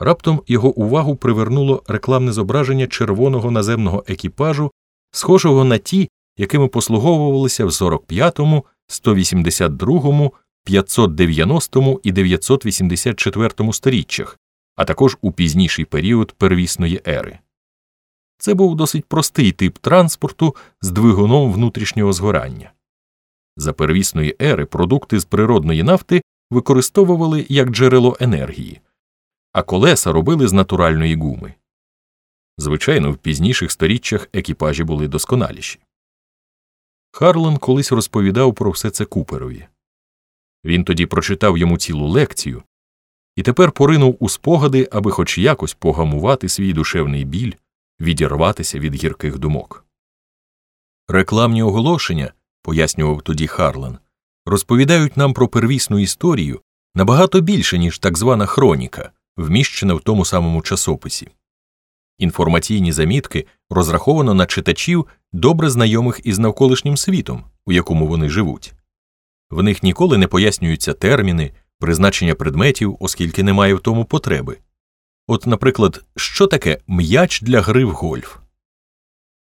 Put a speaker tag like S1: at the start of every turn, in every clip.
S1: Раптом його увагу привернуло рекламне зображення червоного наземного екіпажу, схожого на ті, якими послуговувалися в 45-му, 182-му, 590 і 984 сторіччях, а також у пізніший період первісної ери. Це був досить простий тип транспорту з двигуном внутрішнього згорання. За первісної ери продукти з природної нафти використовували як джерело енергії, а колеса робили з натуральної гуми. Звичайно, в пізніших сторіччях екіпажі були досконаліші. Харлан колись розповідав про все це Куперові. Він тоді прочитав йому цілу лекцію і тепер поринув у спогади, аби хоч якось погамувати свій душевний біль, відірватися від гірких думок. Рекламні оголошення, пояснював тоді Харлан, розповідають нам про первісну історію набагато більше, ніж так звана хроніка, вміщена в тому самому часописі. Інформаційні замітки розраховано на читачів, добре знайомих із навколишнім світом, у якому вони живуть. В них ніколи не пояснюються терміни, призначення предметів, оскільки немає в тому потреби. От, наприклад, що таке м'яч для гри в гольф?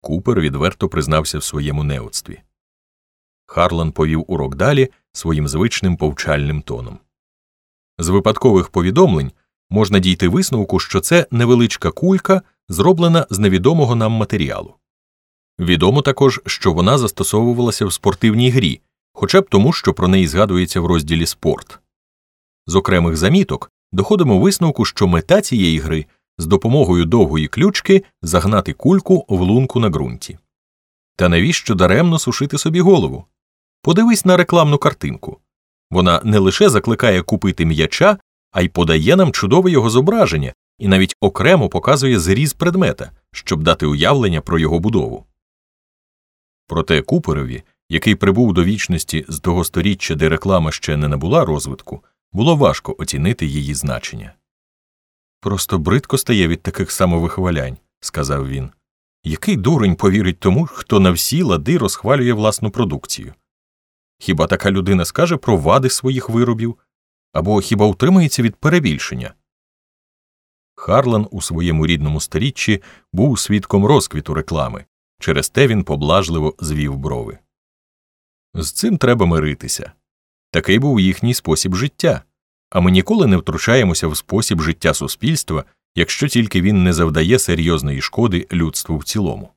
S1: Купер відверто признався в своєму неоцтві. Харлан повів урок далі своїм звичним повчальним тоном. З випадкових повідомлень можна дійти висновку, що це невеличка кулька, зроблена з невідомого нам матеріалу. Відомо також, що вона застосовувалася в спортивній грі, хоча б тому, що про неї згадується в розділі спорт. З окремих заміток доходимо висновку, що мета цієї гри з допомогою довгої ключки загнати кульку в лунку на ґрунті. Та навіщо даремно сушити собі голову? Подивись на рекламну картинку. Вона не лише закликає купити м'яча, а й подає нам чудове його зображення і навіть окремо показує зріз предмета, щоб дати уявлення про його будову. Проте Куперові, який прибув до вічності з того сторіччя, де реклама ще не набула розвитку, було важко оцінити її значення. Просто бридко стає від таких самовихвалянь, сказав він. Який дурень повірить тому, хто на всі лади розхвалює власну продукцію? Хіба така людина скаже про вади своїх виробів або хіба утримається від перебільшення? Харлан у своєму рідному сторіччі був свідком розквіту реклами, через те він поблажливо звів брови. З цим треба миритися. Такий був їхній спосіб життя, а ми ніколи не втручаємося в спосіб життя суспільства, якщо тільки він не завдає серйозної шкоди людству в цілому.